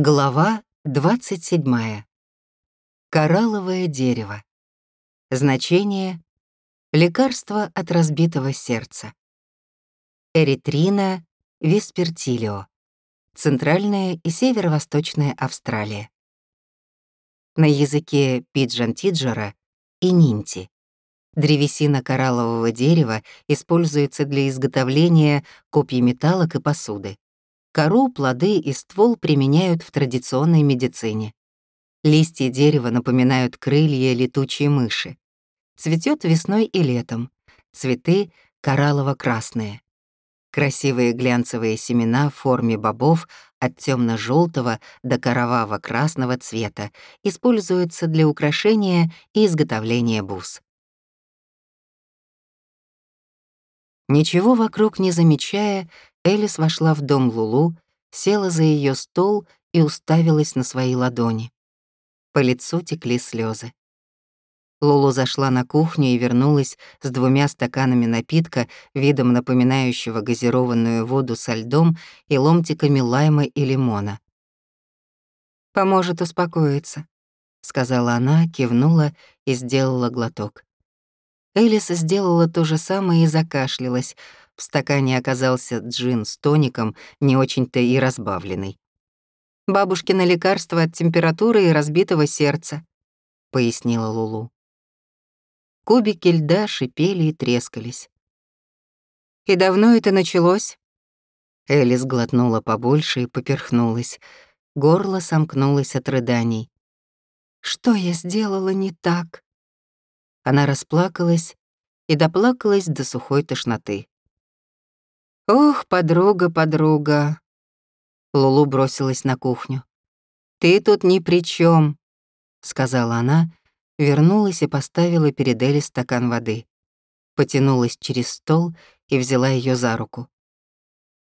Глава 27. Коралловое дерево. Значение — лекарство от разбитого сердца. Эритрина виспертилио. Центральная и северо-восточная Австралия. На языке пиджан-тиджера и нинти. Древесина кораллового дерева используется для изготовления копий металлок и посуды. Кору, плоды и ствол применяют в традиционной медицине. Листья дерева напоминают крылья летучей мыши. Цветет весной и летом. Цветы кораллово-красные. Красивые глянцевые семена в форме бобов от темно-желтого до короваво-красного цвета используются для украшения и изготовления бус. Ничего вокруг не замечая, Элис вошла в дом Лулу, села за ее стол и уставилась на свои ладони. По лицу текли слезы. Лулу зашла на кухню и вернулась с двумя стаканами напитка, видом напоминающего газированную воду со льдом и ломтиками лайма и лимона. «Поможет успокоиться», — сказала она, кивнула и сделала глоток. Элис сделала то же самое и закашлялась, в стакане оказался джин с тоником, не очень-то и разбавленный. «Бабушкино лекарство от температуры и разбитого сердца», — пояснила Лулу. Кубики льда шипели и трескались. «И давно это началось?» Элис глотнула побольше и поперхнулась. Горло сомкнулось от рыданий. «Что я сделала не так?» Она расплакалась и доплакалась до сухой тошноты. «Ох, подруга, подруга!» Лулу бросилась на кухню. «Ты тут ни при чем, сказала она, вернулась и поставила перед Элли стакан воды. Потянулась через стол и взяла ее за руку.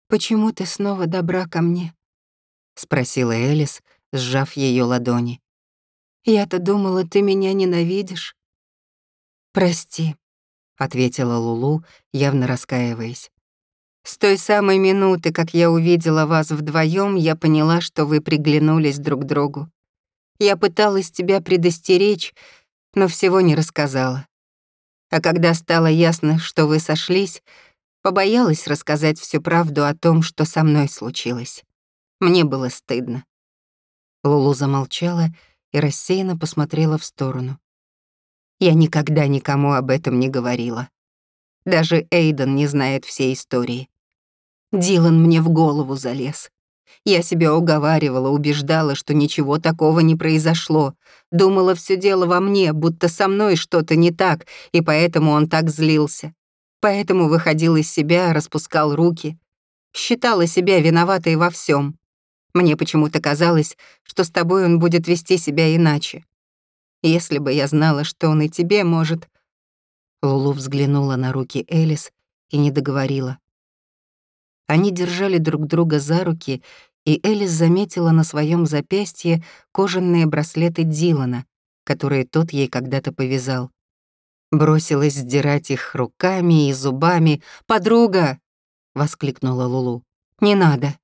«Почему ты снова добра ко мне?» — спросила Элис, сжав ее ладони. «Я-то думала, ты меня ненавидишь». «Прости», — ответила Лулу, явно раскаиваясь. С той самой минуты, как я увидела вас вдвоем, я поняла, что вы приглянулись друг другу. Я пыталась тебя предостеречь, но всего не рассказала. А когда стало ясно, что вы сошлись, побоялась рассказать всю правду о том, что со мной случилось. Мне было стыдно. Лулу замолчала и рассеянно посмотрела в сторону. Я никогда никому об этом не говорила. Даже Эйден не знает всей истории. Дилан мне в голову залез. Я себя уговаривала, убеждала, что ничего такого не произошло. Думала, все дело во мне, будто со мной что-то не так, и поэтому он так злился. Поэтому выходил из себя, распускал руки. Считала себя виноватой во всем. Мне почему-то казалось, что с тобой он будет вести себя иначе. Если бы я знала, что он и тебе может... Лулу взглянула на руки Элис и не договорила. Они держали друг друга за руки, и Элис заметила на своем запястье кожаные браслеты Дилана, которые тот ей когда-то повязал. Бросилась сдирать их руками и зубами. «Подруга!» — воскликнула Лулу. «Не надо!»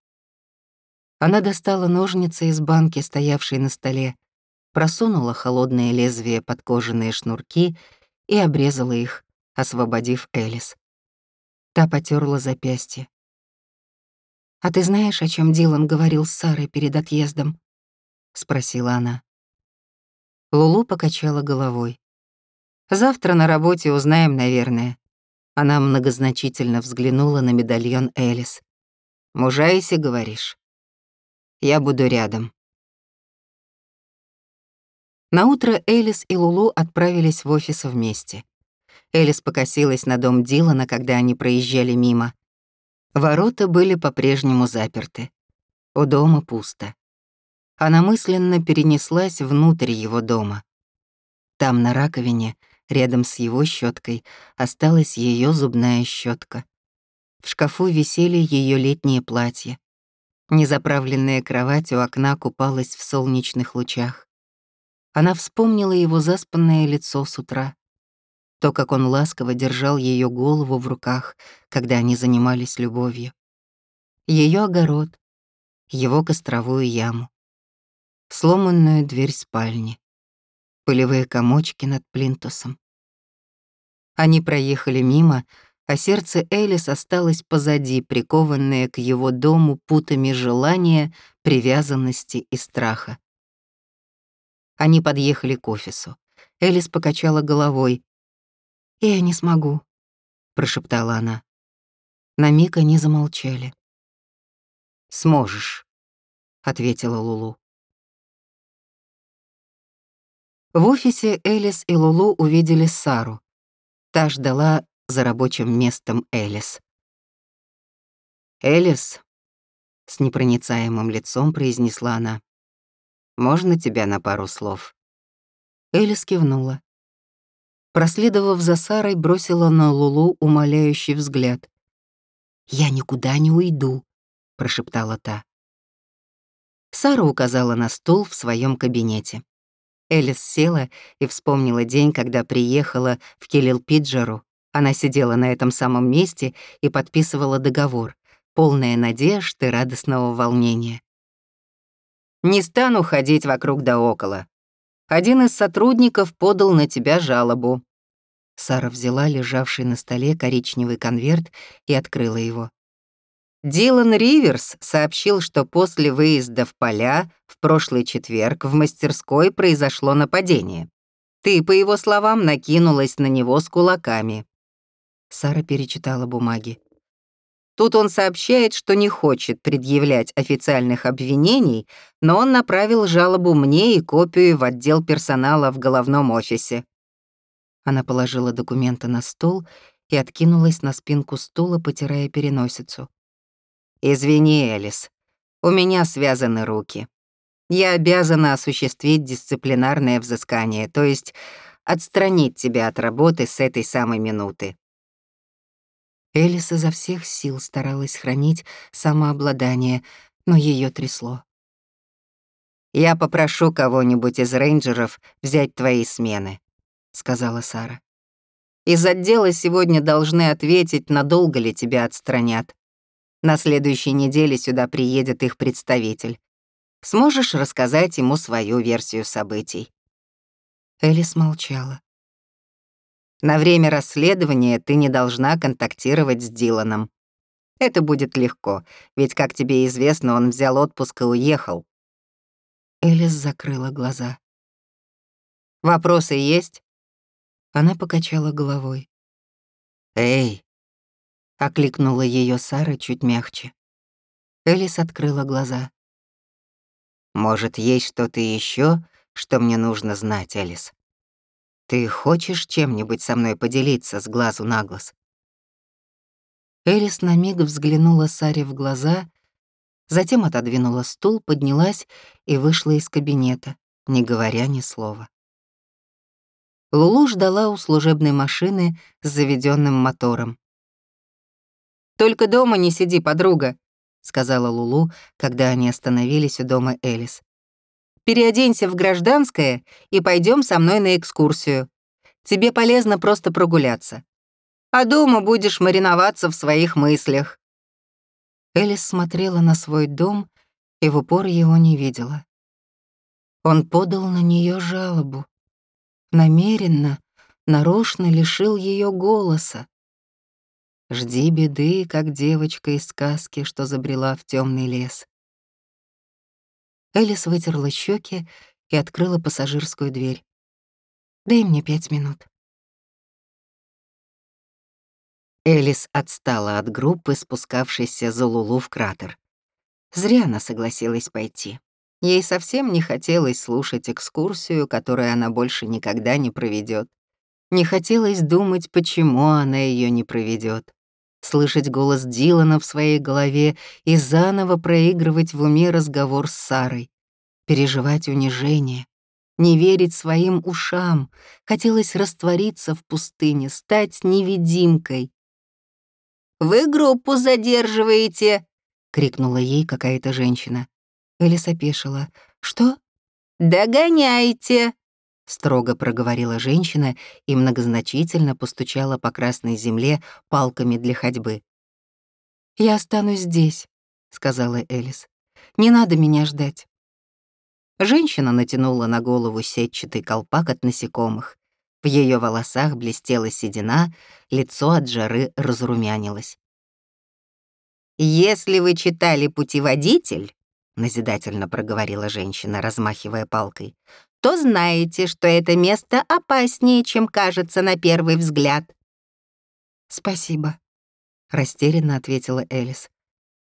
Она достала ножницы из банки, стоявшей на столе, просунула холодное лезвие под кожаные шнурки и обрезала их, освободив Элис. Та потерла запястье. «А ты знаешь, о чем Дилан говорил с Сарой перед отъездом?» — спросила она. Лулу покачала головой. «Завтра на работе узнаем, наверное». Она многозначительно взглянула на медальон Элис. «Мужайся, говоришь?» «Я буду рядом». Наутро Элис и Лулу отправились в офис вместе. Элис покосилась на дом Дилана, когда они проезжали мимо. Ворота были по-прежнему заперты. У дома пусто. Она мысленно перенеслась внутрь его дома. Там, на раковине, рядом с его щеткой, осталась ее зубная щетка. В шкафу висели ее летние платья. Незаправленная кровать у окна купалась в солнечных лучах. Она вспомнила его заспанное лицо с утра то, как он ласково держал ее голову в руках, когда они занимались любовью. Ее огород, его костровую яму. сломанную дверь спальни, пылевые комочки над плинтусом. Они проехали мимо, а сердце Элис осталось позади, прикованное к его дому путами желания, привязанности и страха. Они подъехали к офису. Элис покачала головой. «Я не смогу», — прошептала она. На миг они замолчали. «Сможешь», — ответила Лулу. В офисе Элис и Лулу увидели Сару. Та ждала за рабочим местом Элис. «Элис», — с непроницаемым лицом произнесла она, — «можно тебя на пару слов?» Элис кивнула. Проследовав за Сарой, бросила на Лулу умоляющий взгляд. «Я никуда не уйду», — прошептала та. Сара указала на стул в своем кабинете. Элис села и вспомнила день, когда приехала в Келилпиджару она сидела на этом самом месте и подписывала договор, полная надежд и радостного волнения. «Не стану ходить вокруг да около. Один из сотрудников подал на тебя жалобу». Сара взяла лежавший на столе коричневый конверт и открыла его. Дилан Риверс сообщил, что после выезда в поля в прошлый четверг в мастерской произошло нападение. Ты, по его словам, накинулась на него с кулаками. Сара перечитала бумаги. Тут он сообщает, что не хочет предъявлять официальных обвинений, но он направил жалобу мне и копию в отдел персонала в головном офисе. Она положила документы на стол и откинулась на спинку стула, потирая переносицу. «Извини, Элис, у меня связаны руки. Я обязана осуществить дисциплинарное взыскание, то есть отстранить тебя от работы с этой самой минуты. Элис изо всех сил старалась хранить самообладание, но ее трясло. «Я попрошу кого-нибудь из рейнджеров взять твои смены», — сказала Сара. «Из отдела сегодня должны ответить, надолго ли тебя отстранят. На следующей неделе сюда приедет их представитель. Сможешь рассказать ему свою версию событий?» Элис молчала. На время расследования ты не должна контактировать с Диланом. Это будет легко, ведь, как тебе известно, он взял отпуск и уехал». Элис закрыла глаза. «Вопросы есть?» Она покачала головой. «Эй!» — окликнула ее Сара чуть мягче. Элис открыла глаза. «Может, есть что-то еще, что мне нужно знать, Элис?» «Ты хочешь чем-нибудь со мной поделиться с глазу на глаз?» Элис на миг взглянула Саре в глаза, затем отодвинула стул, поднялась и вышла из кабинета, не говоря ни слова. Лулу ждала у служебной машины с заведенным мотором. «Только дома не сиди, подруга», — сказала Лулу, когда они остановились у дома Элис переоденься в гражданское и пойдем со мной на экскурсию. Тебе полезно просто прогуляться. А дома будешь мариноваться в своих мыслях». Элис смотрела на свой дом и в упор его не видела. Он подал на нее жалобу. Намеренно, нарочно лишил ее голоса. Жди беды, как девочка из сказки, что забрела в темный лес. Элис вытерла щеки и открыла пассажирскую дверь. «Дай мне пять минут». Элис отстала от группы, спускавшейся за Лулу в кратер. Зря она согласилась пойти. Ей совсем не хотелось слушать экскурсию, которую она больше никогда не проведет. Не хотелось думать, почему она ее не проведет слышать голос Дилана в своей голове и заново проигрывать в уме разговор с Сарой, переживать унижение, не верить своим ушам, хотелось раствориться в пустыне, стать невидимкой. «Вы группу задерживаете!» — крикнула ей какая-то женщина. Элис опешила. «Что?» «Догоняйте!» строго проговорила женщина и многозначительно постучала по красной земле палками для ходьбы. «Я останусь здесь», — сказала Элис. «Не надо меня ждать». Женщина натянула на голову сетчатый колпак от насекомых. В ее волосах блестела седина, лицо от жары разрумянилось. «Если вы читали «Путеводитель», — назидательно проговорила женщина, размахивая палкой, то знаете, что это место опаснее, чем кажется на первый взгляд. «Спасибо», — растерянно ответила Элис.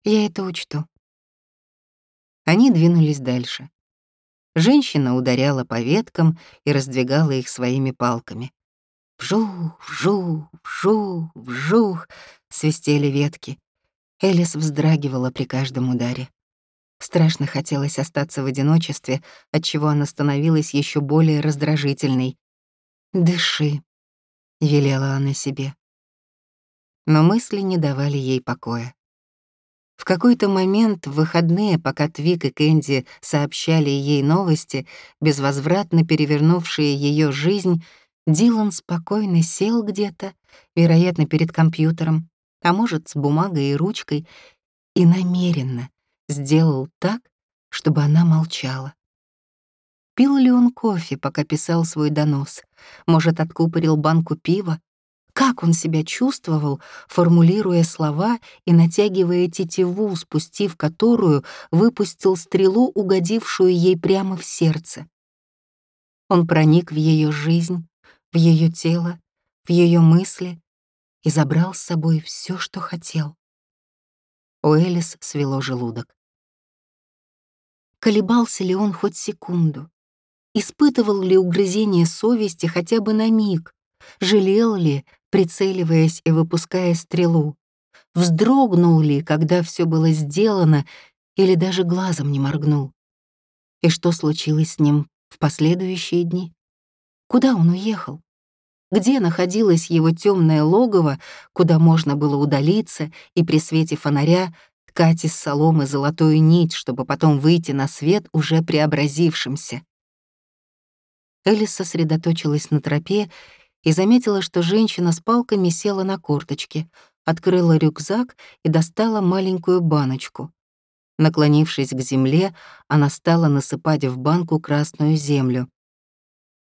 «Я это учту». Они двинулись дальше. Женщина ударяла по веткам и раздвигала их своими палками. Вжух, вжух, вжух, вжух свистели ветки. Элис вздрагивала при каждом ударе. Страшно хотелось остаться в одиночестве, отчего она становилась еще более раздражительной. «Дыши», — велела она себе. Но мысли не давали ей покоя. В какой-то момент в выходные, пока Твик и Кэнди сообщали ей новости, безвозвратно перевернувшие ее жизнь, Дилан спокойно сел где-то, вероятно, перед компьютером, а может, с бумагой и ручкой, и намеренно сделал так, чтобы она молчала. Пил ли он кофе, пока писал свой донос? Может, откупорил банку пива? Как он себя чувствовал, формулируя слова и натягивая тетиву, спустив которую выпустил стрелу, угодившую ей прямо в сердце? Он проник в ее жизнь, в ее тело, в ее мысли и забрал с собой все, что хотел. У Элис свело желудок. Колебался ли он хоть секунду? Испытывал ли угрызение совести хотя бы на миг? Жалел ли, прицеливаясь и выпуская стрелу? Вздрогнул ли, когда все было сделано, или даже глазом не моргнул? И что случилось с ним в последующие дни? Куда он уехал? Где находилось его темное логово, куда можно было удалиться и при свете фонаря ткать из соломы золотую нить, чтобы потом выйти на свет уже преобразившимся? Элис сосредоточилась на тропе и заметила, что женщина с палками села на корточки, открыла рюкзак и достала маленькую баночку. Наклонившись к земле, она стала насыпать в банку красную землю.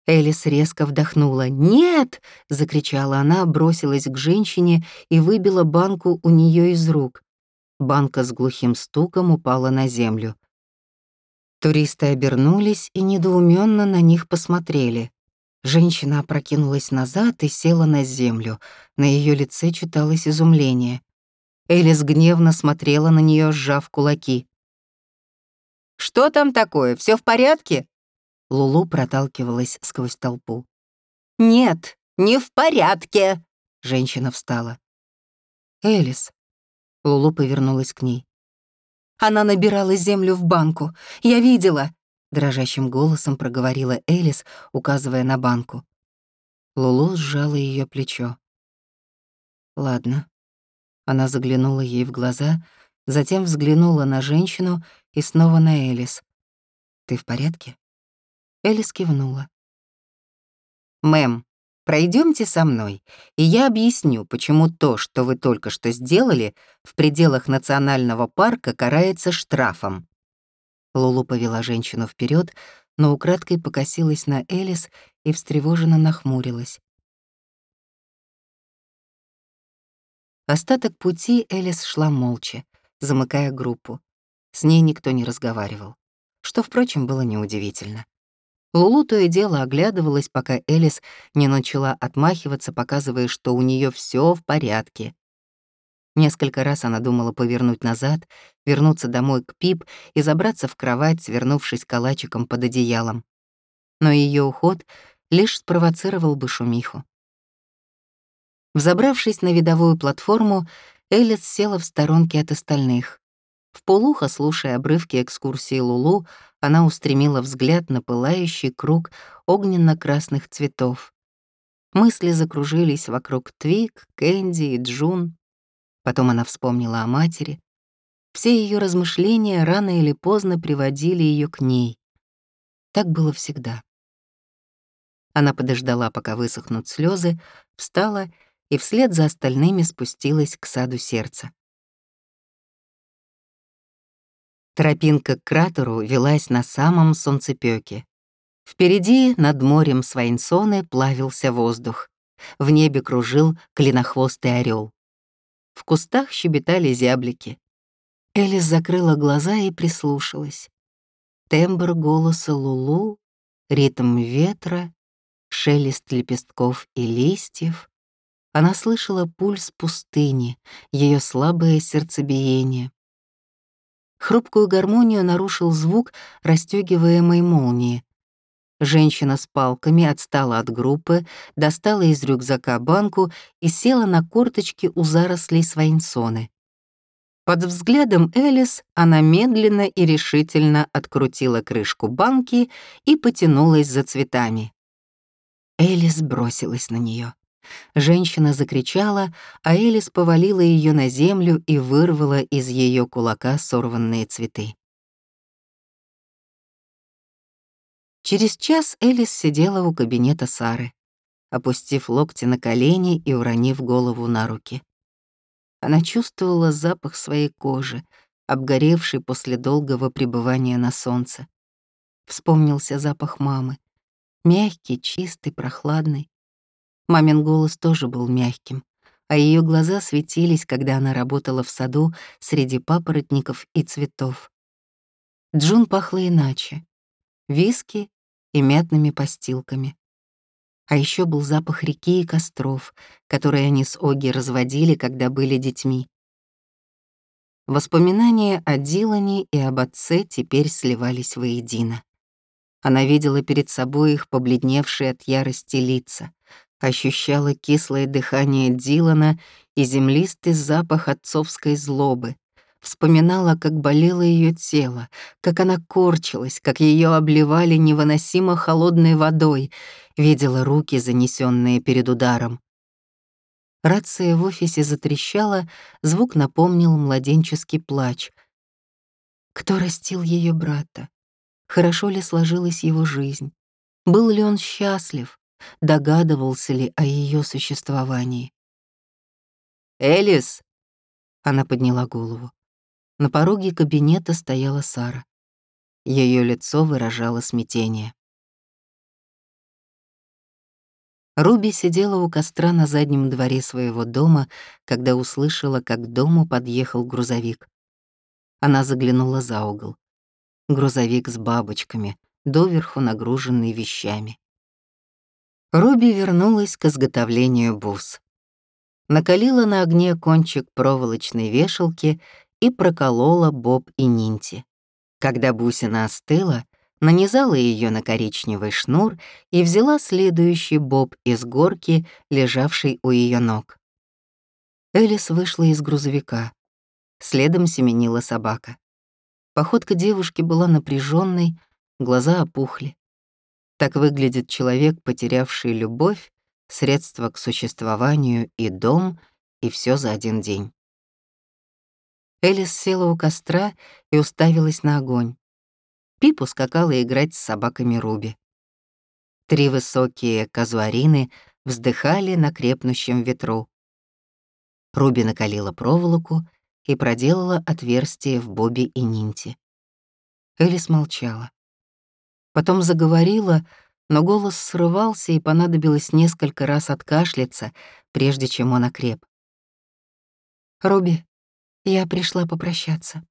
Элис резко вдохнула. «Нет!» — закричала она, бросилась к женщине и выбила банку у нее из рук. Банка с глухим стуком упала на землю. Туристы обернулись и недоуменно на них посмотрели. Женщина опрокинулась назад и села на землю. На ее лице читалось изумление. Элис гневно смотрела на нее, сжав кулаки. «Что там такое? Все в порядке?» Лулу проталкивалась сквозь толпу. «Нет, не в порядке!» Женщина встала. «Элис». Лулу повернулась к ней. Она набирала землю в банку. Я видела!» Дрожащим голосом проговорила Элис, указывая на банку. Лулу сжала ее плечо. «Ладно». Она заглянула ей в глаза, затем взглянула на женщину и снова на Элис. «Ты в порядке?» Элис кивнула. «Мэм, пройдемте со мной, и я объясню, почему то, что вы только что сделали, в пределах национального парка карается штрафом». Лулу повела женщину вперед, но украдкой покосилась на Элис и встревоженно нахмурилась. Остаток пути Элис шла молча, замыкая группу. С ней никто не разговаривал, что, впрочем, было неудивительно. Лулу то и дело оглядывалась, пока Элис не начала отмахиваться, показывая, что у нее все в порядке. Несколько раз она думала повернуть назад, вернуться домой к Пип и забраться в кровать, свернувшись калачиком под одеялом. Но ее уход лишь спровоцировал бы шумиху. Взобравшись на видовую платформу, Элис села в сторонке от остальных. В полухо, слушая обрывки экскурсии Лулу, она устремила взгляд на пылающий круг огненно-красных цветов. Мысли закружились вокруг Твик, Кэнди и Джун. Потом она вспомнила о матери. Все ее размышления рано или поздно приводили ее к ней. Так было всегда. Она подождала, пока высохнут слезы, встала и вслед за остальными спустилась к саду сердца. Тропинка к кратеру велась на самом солнцепёке. Впереди, над морем Свайнсоны, плавился воздух. В небе кружил клинохвостый орел. В кустах щебетали зяблики. Элис закрыла глаза и прислушалась. Тембр голоса Лулу, ритм ветра, шелест лепестков и листьев. Она слышала пульс пустыни, ее слабое сердцебиение. Хрупкую гармонию нарушил звук расстёгиваемой молнии. Женщина с палками отстала от группы, достала из рюкзака банку и села на корточки у зарослей свайнсоны. Под взглядом Элис она медленно и решительно открутила крышку банки и потянулась за цветами. Элис бросилась на нее. Женщина закричала, а Элис повалила ее на землю и вырвала из ее кулака сорванные цветы. Через час Элис сидела у кабинета Сары, опустив локти на колени и уронив голову на руки. Она чувствовала запах своей кожи, обгоревшей после долгого пребывания на солнце. Вспомнился запах мамы. Мягкий, чистый, прохладный. Мамин голос тоже был мягким, а ее глаза светились, когда она работала в саду среди папоротников и цветов. Джун пахла иначе виски и мятными постилками. А еще был запах реки и костров, которые они с Оги разводили, когда были детьми. Воспоминания о Дилане и об отце теперь сливались воедино. Она видела перед собой их побледневшие от ярости лица, ощущала кислое дыхание Дилана и землистый запах отцовской злобы, Вспоминала, как болело ее тело, как она корчилась, как ее обливали невыносимо холодной водой, видела руки, занесенные перед ударом. Рация в офисе затрещала, звук напомнил младенческий плач. Кто растил ее брата? Хорошо ли сложилась его жизнь? Был ли он счастлив? Догадывался ли о ее существовании? «Элис!» — она подняла голову. На пороге кабинета стояла Сара. Ее лицо выражало смятение. Руби сидела у костра на заднем дворе своего дома, когда услышала, как к дому подъехал грузовик. Она заглянула за угол. Грузовик с бабочками, доверху нагруженный вещами. Руби вернулась к изготовлению бус. Накалила на огне кончик проволочной вешалки и проколола Боб и Нинти. Когда бусина остыла, нанизала ее на коричневый шнур и взяла следующий Боб из горки, лежавшей у ее ног. Элис вышла из грузовика. Следом семенила собака. Походка девушки была напряженной, глаза опухли. Так выглядит человек, потерявший любовь, средства к существованию и дом, и все за один день. Элис села у костра и уставилась на огонь. Пип ускакала играть с собаками Руби. Три высокие казуарины вздыхали на крепнущем ветру. Руби накалила проволоку и проделала отверстие в Бобби и Нинте. Элис молчала. Потом заговорила, но голос срывался и понадобилось несколько раз откашляться, прежде чем он окреп. «Руби, я пришла попрощаться.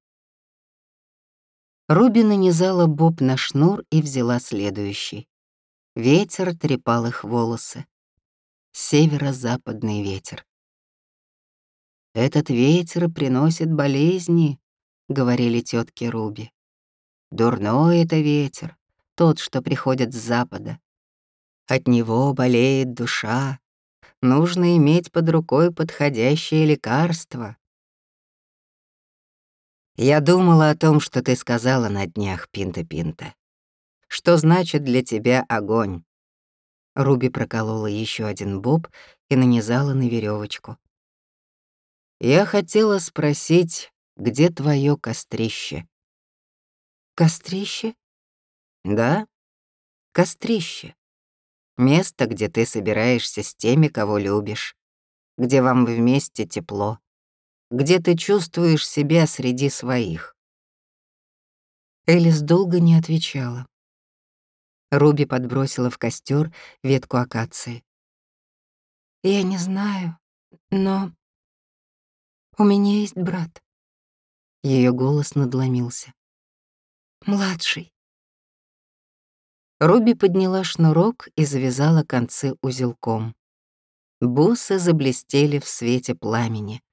Руби нанизала боб на шнур и взяла следующий. Ветер трепал их волосы. Северо-западный ветер. «Этот ветер приносит болезни», — говорили тетки Руби. «Дурной это ветер, тот, что приходит с запада. От него болеет душа. Нужно иметь под рукой подходящее лекарство. Я думала о том, что ты сказала на днях, Пинта-Пинта. Что значит для тебя огонь? Руби проколола еще один боб и нанизала на веревочку. Я хотела спросить, где твое кострище? Кострище? Да, кострище. Место, где ты собираешься с теми, кого любишь, где вам вместе тепло, где ты чувствуешь себя среди своих. Элис долго не отвечала. Руби подбросила в костер ветку акации. «Я не знаю, но у меня есть брат». Ее голос надломился. «Младший». Руби подняла шнурок и завязала концы узелком. Бусы заблестели в свете пламени,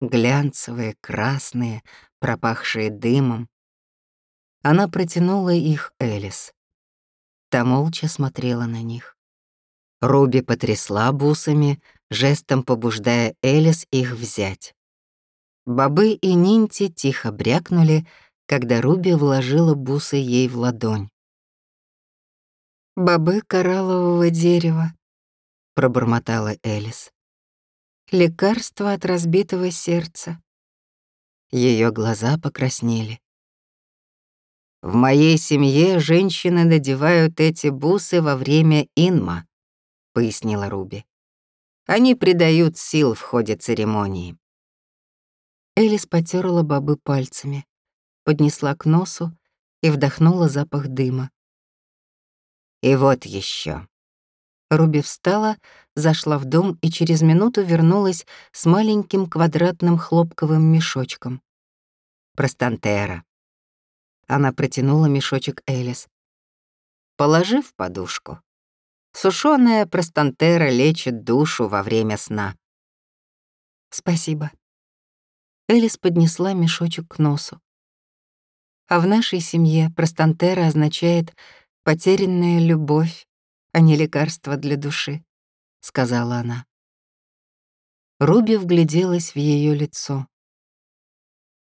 глянцевые, красные, пропахшие дымом. Она протянула их Элис. Та молча смотрела на них. Руби потрясла бусами, жестом побуждая Элис их взять. Бобы и Нинти тихо брякнули, когда Руби вложила бусы ей в ладонь. «Бобы кораллового дерева», — пробормотала Элис. «Лекарство от разбитого сердца». Ее глаза покраснели. В моей семье женщины надевают эти бусы во время инма, пояснила Руби. Они придают сил в ходе церемонии. Элис потерла бобы пальцами, поднесла к носу и вдохнула запах дыма. И вот еще. Руби встала, зашла в дом и через минуту вернулась с маленьким квадратным хлопковым мешочком. Простантера. Она протянула мешочек Элис. Положи в подушку. Сушёная простантера лечит душу во время сна. Спасибо. Элис поднесла мешочек к носу. А в нашей семье простантера означает потерянная любовь, а не лекарство для души, сказала она. Руби вгляделась в ее лицо.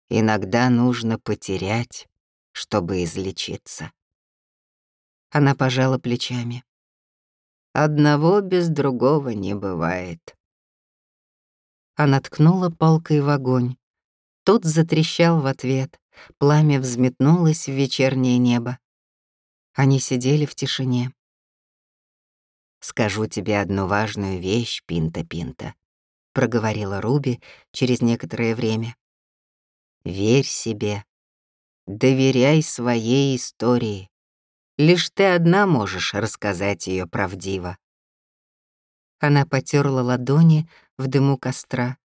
Иногда нужно потерять, чтобы излечиться. Она пожала плечами. Одного без другого не бывает. Она ткнула палкой в огонь. Тот затрещал в ответ, пламя взметнулось в вечернее небо. Они сидели в тишине. «Скажу тебе одну важную вещь, Пинта-Пинта», — проговорила Руби через некоторое время. «Верь себе, Доверяй своей истории. Лишь ты одна можешь рассказать ее правдиво. Она потерла ладони в дыму костра.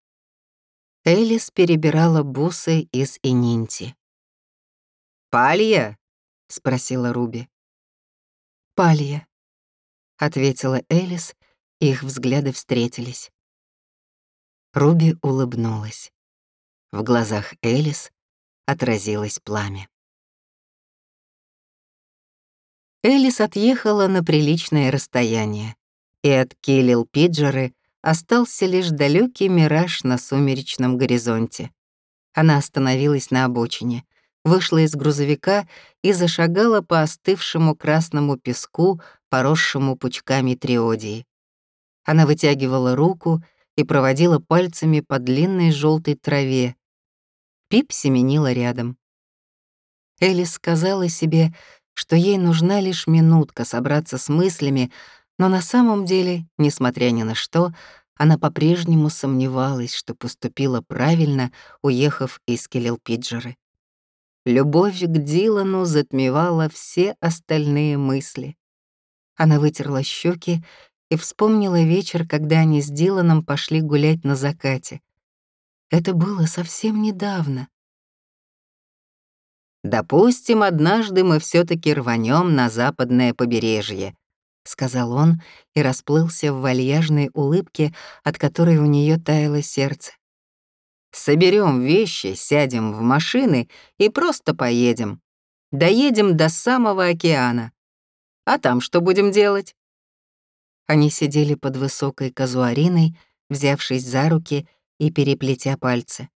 Элис перебирала бусы из ининти. «Палья?» — спросила Руби. «Палья», — ответила Элис, их взгляды встретились. Руби улыбнулась. В глазах Элис отразилось пламя. Элис отъехала на приличное расстояние, и от Килил-Пиджеры остался лишь далекий мираж на сумеречном горизонте. Она остановилась на обочине, вышла из грузовика и зашагала по остывшему красному песку, поросшему пучками триодии. Она вытягивала руку и проводила пальцами по длинной желтой траве, Пип семенила рядом. Элис сказала себе, что ей нужна лишь минутка собраться с мыслями, но на самом деле, несмотря ни на что, она по-прежнему сомневалась, что поступила правильно, уехав из Келлилпиджеры. Любовь к Дилану затмевала все остальные мысли. Она вытерла щеки и вспомнила вечер, когда они с Диланом пошли гулять на закате. Это было совсем недавно. «Допустим, однажды мы все таки рванем на западное побережье», — сказал он и расплылся в вальяжной улыбке, от которой у нее таяло сердце. Соберем вещи, сядем в машины и просто поедем. Доедем до самого океана. А там что будем делать?» Они сидели под высокой казуариной, взявшись за руки и переплетя пальцы.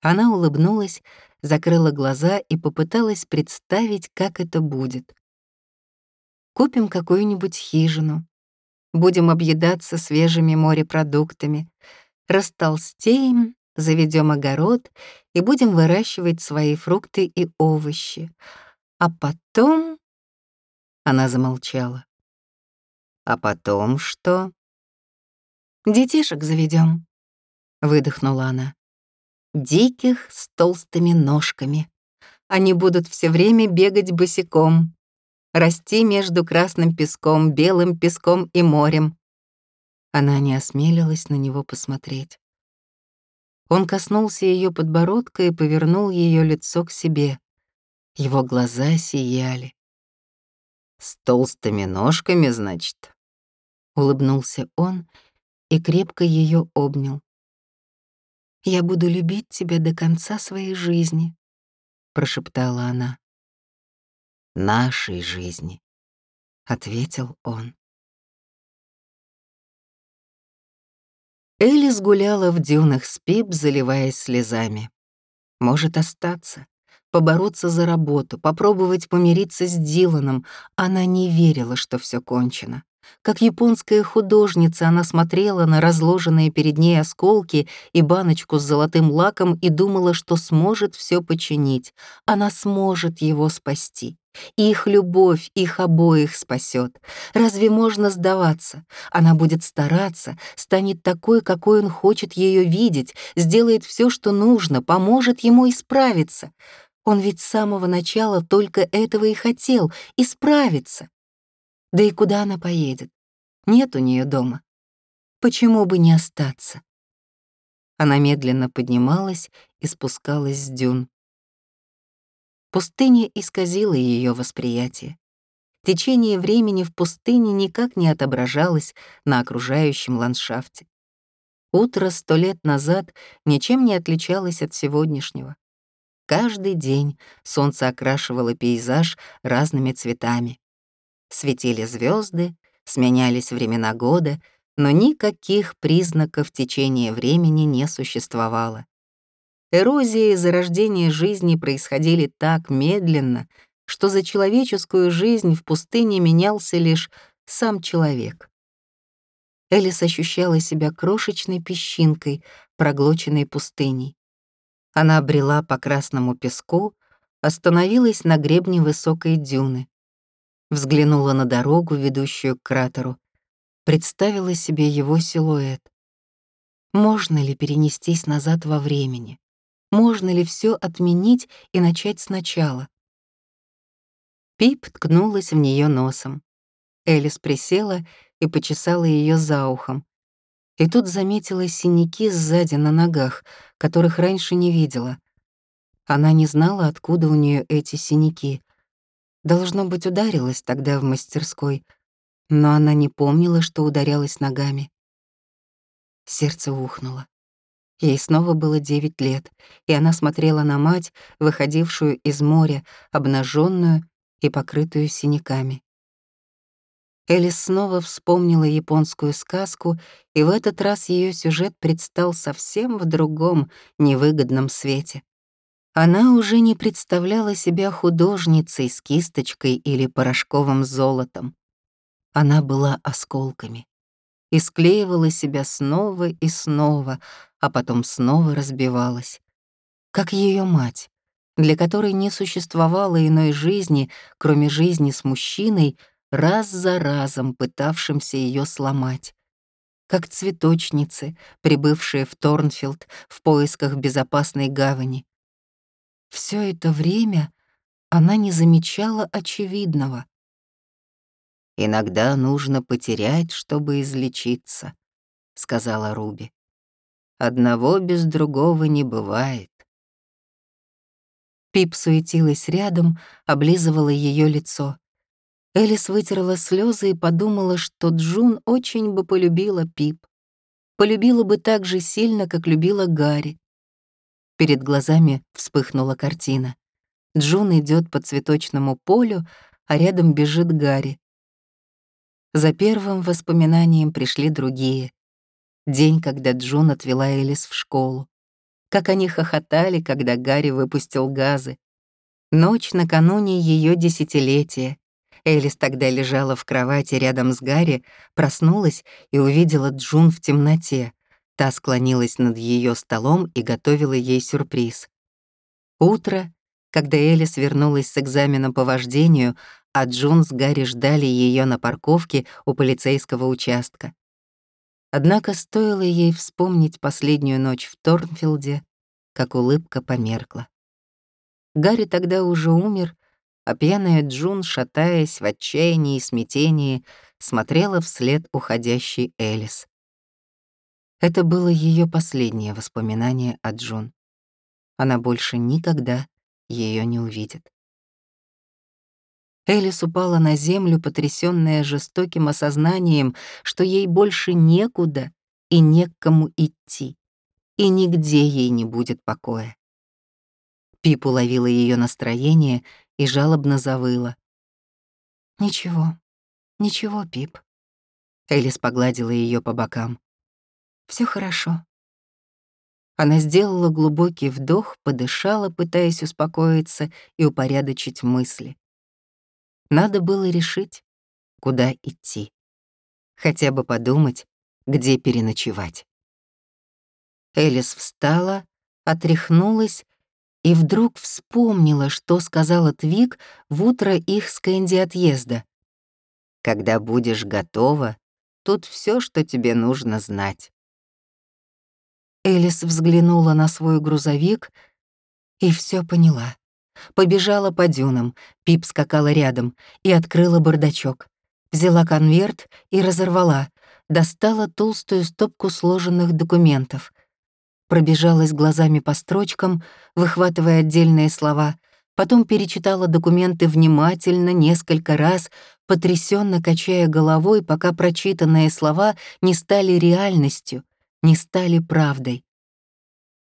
Она улыбнулась, закрыла глаза и попыталась представить, как это будет. Купим какую-нибудь хижину, будем объедаться свежими морепродуктами, растолстеем, заведем огород и будем выращивать свои фрукты и овощи. А потом... Она замолчала. А потом что? Детишек заведем. — выдохнула она. «Диких с толстыми ножками. Они будут все время бегать босиком, расти между красным песком, белым песком и морем. Она не осмелилась на него посмотреть. Он коснулся ее подбородка и повернул ее лицо к себе. Его глаза сияли. «С толстыми ножками, значит?» Улыбнулся он и крепко ее обнял. «Я буду любить тебя до конца своей жизни», — прошептала она. «Нашей жизни», — ответил он. Элис гуляла в дюнах с Пип, заливаясь слезами. Может остаться, побороться за работу, попробовать помириться с Диланом. Она не верила, что все кончено. Как японская художница, она смотрела на разложенные перед ней осколки и баночку с золотым лаком и думала, что сможет все починить. Она сможет его спасти. Их любовь их обоих спасет. Разве можно сдаваться? Она будет стараться, станет такой, какой он хочет ее видеть, сделает все, что нужно, поможет ему исправиться. Он ведь с самого начала только этого и хотел — исправиться. Да и куда она поедет? Нет у нее дома. Почему бы не остаться? Она медленно поднималась и спускалась с дюн. Пустыня исказила ее восприятие. Течение времени в пустыне никак не отображалось на окружающем ландшафте. Утро сто лет назад ничем не отличалось от сегодняшнего. Каждый день солнце окрашивало пейзаж разными цветами. Светили звезды, сменялись времена года, но никаких признаков течения времени не существовало. Эрозия и зарождение жизни происходили так медленно, что за человеческую жизнь в пустыне менялся лишь сам человек. Элис ощущала себя крошечной песчинкой, проглоченной пустыней. Она брела по красному песку, остановилась на гребне высокой дюны взглянула на дорогу, ведущую к кратеру, представила себе его силуэт. Можно ли перенестись назад во времени? Можно ли все отменить и начать сначала? Пип ткнулась в нее носом. Элис присела и почесала ее за ухом. И тут заметила синяки сзади на ногах, которых раньше не видела. Она не знала, откуда у нее эти синяки, Должно быть, ударилась тогда в мастерской, но она не помнила, что ударялась ногами. Сердце ухнуло. Ей снова было девять лет, и она смотрела на мать, выходившую из моря, обнаженную и покрытую синяками. Элис снова вспомнила японскую сказку, и в этот раз ее сюжет предстал совсем в другом, невыгодном свете. Она уже не представляла себя художницей с кисточкой или порошковым золотом. Она была осколками и склеивала себя снова и снова, а потом снова разбивалась. Как ее мать, для которой не существовало иной жизни, кроме жизни с мужчиной, раз за разом пытавшимся ее сломать. Как цветочницы, прибывшие в Торнфилд в поисках безопасной гавани. Все это время она не замечала очевидного. «Иногда нужно потерять, чтобы излечиться», — сказала Руби. «Одного без другого не бывает». Пип суетилась рядом, облизывала ее лицо. Элис вытерла слезы и подумала, что Джун очень бы полюбила Пип. Полюбила бы так же сильно, как любила Гарри. Перед глазами вспыхнула картина. Джун идет по цветочному полю, а рядом бежит Гарри. За первым воспоминанием пришли другие. День, когда Джун отвела Элис в школу. Как они хохотали, когда Гарри выпустил газы. Ночь накануне ее десятилетия. Элис тогда лежала в кровати рядом с Гарри, проснулась и увидела Джун в темноте. Та склонилась над ее столом и готовила ей сюрприз. Утро, когда Элис вернулась с экзамена по вождению, а Джун с Гарри ждали ее на парковке у полицейского участка. Однако стоило ей вспомнить последнюю ночь в Торнфилде, как улыбка померкла. Гарри тогда уже умер, а пьяная Джун, шатаясь в отчаянии и смятении, смотрела вслед уходящей Элис. Это было ее последнее воспоминание о Джун. Она больше никогда ее не увидит. Элис упала на землю, потрясённая жестоким осознанием, что ей больше некуда и не к кому идти, и нигде ей не будет покоя. Пип уловила ее настроение и жалобно завыла. «Ничего, ничего, Пип». Элис погладила ее по бокам. Все хорошо». Она сделала глубокий вдох, подышала, пытаясь успокоиться и упорядочить мысли. Надо было решить, куда идти. Хотя бы подумать, где переночевать. Элис встала, отряхнулась и вдруг вспомнила, что сказала Твик в утро их с Кэнди отъезда. «Когда будешь готова, тут все, что тебе нужно знать». Элис взглянула на свой грузовик и все поняла. Побежала по дюнам, Пип скакала рядом и открыла бардачок. Взяла конверт и разорвала, достала толстую стопку сложенных документов. Пробежалась глазами по строчкам, выхватывая отдельные слова, потом перечитала документы внимательно несколько раз, потрясенно качая головой, пока прочитанные слова не стали реальностью, не стали правдой.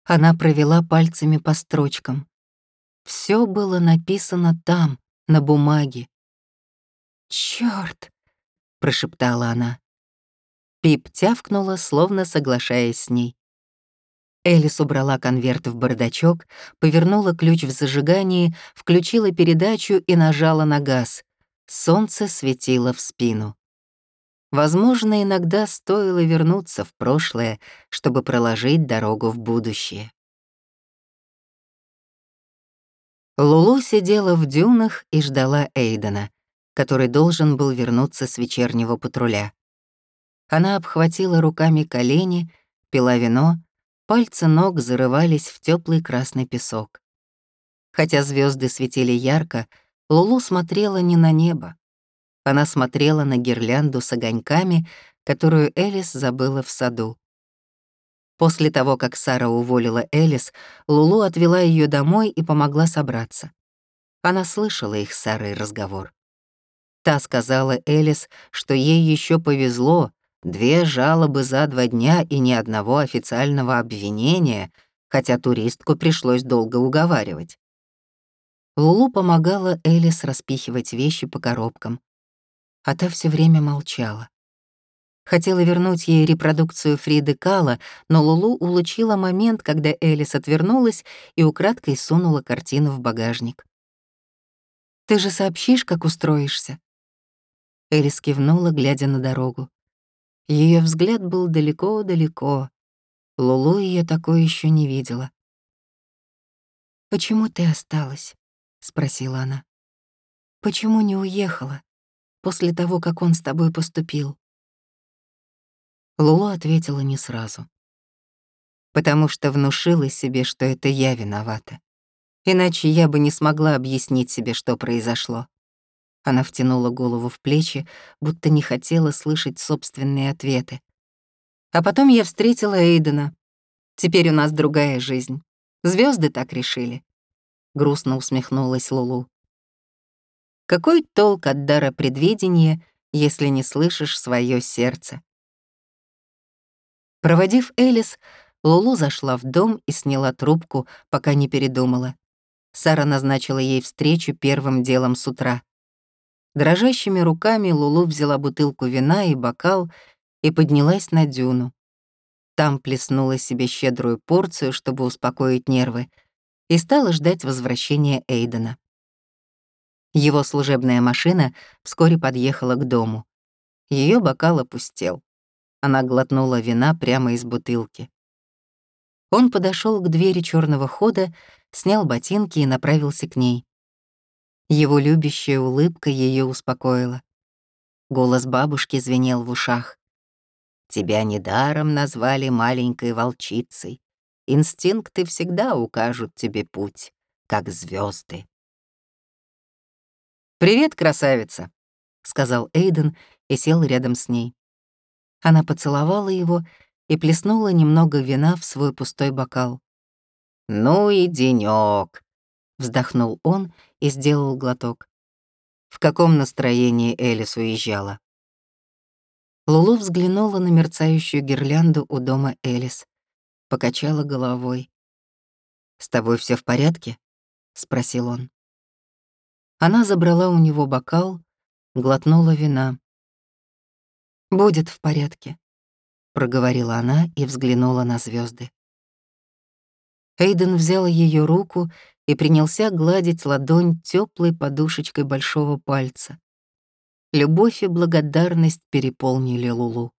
Она провела пальцами по строчкам. Все было написано там, на бумаге. «Чёрт!» — прошептала она. Пип тявкнула, словно соглашаясь с ней. Элис убрала конверт в бардачок, повернула ключ в зажигании, включила передачу и нажала на газ. Солнце светило в спину. Возможно, иногда стоило вернуться в прошлое, чтобы проложить дорогу в будущее. Лулу сидела в дюнах и ждала Эйдена, который должен был вернуться с вечернего патруля. Она обхватила руками колени, пила вино, пальцы ног зарывались в теплый красный песок. Хотя звезды светили ярко, Лулу смотрела не на небо. Она смотрела на гирлянду с огоньками, которую Элис забыла в саду. После того, как Сара уволила Элис, Лулу отвела ее домой и помогла собраться. Она слышала их с Сарой разговор. Та сказала Элис, что ей еще повезло, две жалобы за два дня и ни одного официального обвинения, хотя туристку пришлось долго уговаривать. Лулу помогала Элис распихивать вещи по коробкам, а та все время молчала. Хотела вернуть ей репродукцию Фриды Кала, но Лулу улучила момент, когда Элис отвернулась и украдкой сунула картину в багажник. «Ты же сообщишь, как устроишься?» Элис кивнула, глядя на дорогу. Ее взгляд был далеко-далеко. Лулу ее такое еще не видела. «Почему ты осталась?» — спросила она. «Почему не уехала после того, как он с тобой поступил?» Лулу ответила не сразу. Потому что внушила себе, что это я виновата. Иначе я бы не смогла объяснить себе, что произошло. Она втянула голову в плечи, будто не хотела слышать собственные ответы. А потом я встретила Эйдена. Теперь у нас другая жизнь. Звезды так решили. Грустно усмехнулась Лулу. Какой толк от дара предвидения, если не слышишь свое сердце? Проводив Элис, Лулу зашла в дом и сняла трубку, пока не передумала. Сара назначила ей встречу первым делом с утра. Дрожащими руками Лулу взяла бутылку вина и бокал и поднялась на дюну. Там плеснула себе щедрую порцию, чтобы успокоить нервы, и стала ждать возвращения Эйдена. Его служебная машина вскоре подъехала к дому. Ее бокал опустел. Она глотнула вина прямо из бутылки. Он подошел к двери черного хода, снял ботинки и направился к ней. Его любящая улыбка ее успокоила. Голос бабушки звенел в ушах. «Тебя недаром назвали маленькой волчицей. Инстинкты всегда укажут тебе путь. как звезды. «Привет, красавица», — сказал Эйден и сел рядом с ней. Она поцеловала его и плеснула немного вина в свой пустой бокал. «Ну и денёк», — вздохнул он и сделал глоток. В каком настроении Элис уезжала? Лулу взглянула на мерцающую гирлянду у дома Элис, покачала головой. «С тобой все в порядке?» — спросил он. Она забрала у него бокал, глотнула вина. «Будет в порядке», — проговорила она и взглянула на звезды. Эйден взял ее руку и принялся гладить ладонь теплой подушечкой большого пальца. Любовь и благодарность переполнили Лулу.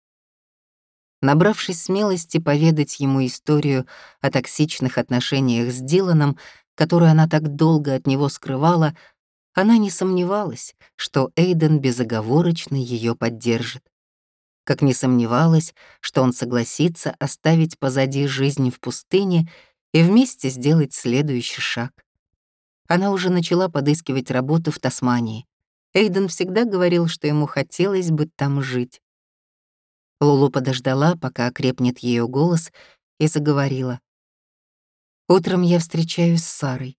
Набравшись смелости поведать ему историю о токсичных отношениях с Диланом, которую она так долго от него скрывала, она не сомневалась, что Эйден безоговорочно ее поддержит. Как не сомневалась, что он согласится оставить позади жизнь в пустыне и вместе сделать следующий шаг. Она уже начала подыскивать работу в Тасмании. Эйден всегда говорил, что ему хотелось бы там жить. Лулу подождала, пока окрепнет ее голос, и заговорила. «Утром я встречаюсь с Сарой.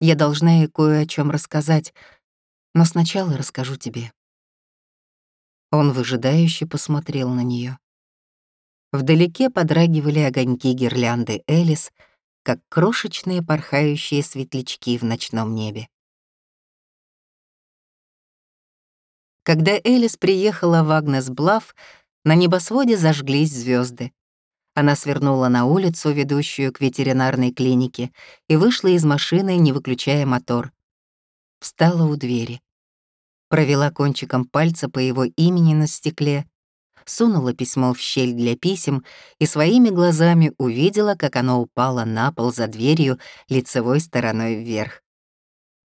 Я должна ей кое о чем рассказать, но сначала расскажу тебе». Он выжидающе посмотрел на нее. Вдалеке подрагивали огоньки гирлянды Элис, как крошечные порхающие светлячки в ночном небе. Когда Элис приехала в Агнес-Блав, на небосводе зажглись звезды. Она свернула на улицу, ведущую к ветеринарной клинике, и вышла из машины, не выключая мотор. Встала у двери. Провела кончиком пальца по его имени на стекле, сунула письмо в щель для писем и своими глазами увидела, как оно упало на пол за дверью лицевой стороной вверх.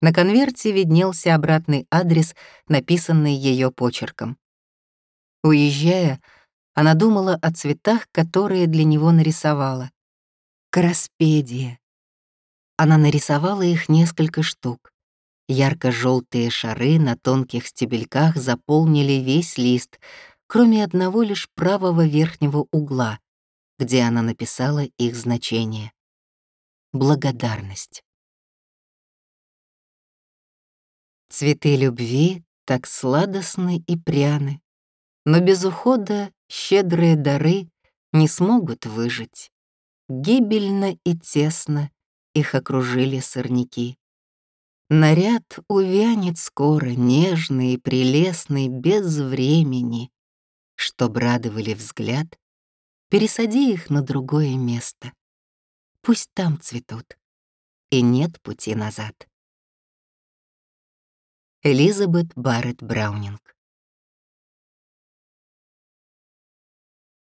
На конверте виднелся обратный адрес, написанный ее почерком. Уезжая, она думала о цветах, которые для него нарисовала. Краспедия. Она нарисовала их несколько штук. Ярко-желтые шары на тонких стебельках заполнили весь лист, кроме одного лишь правого верхнего угла, где она написала их значение. Благодарность. Цветы любви так сладостны и пряны, но без ухода щедрые дары не смогут выжить. Гибельно и тесно их окружили сорняки. Наряд увянет скоро, нежный и прелестный, без времени чтоб радовали взгляд, пересади их на другое место. Пусть там цветут, и нет пути назад. Элизабет Барретт Браунинг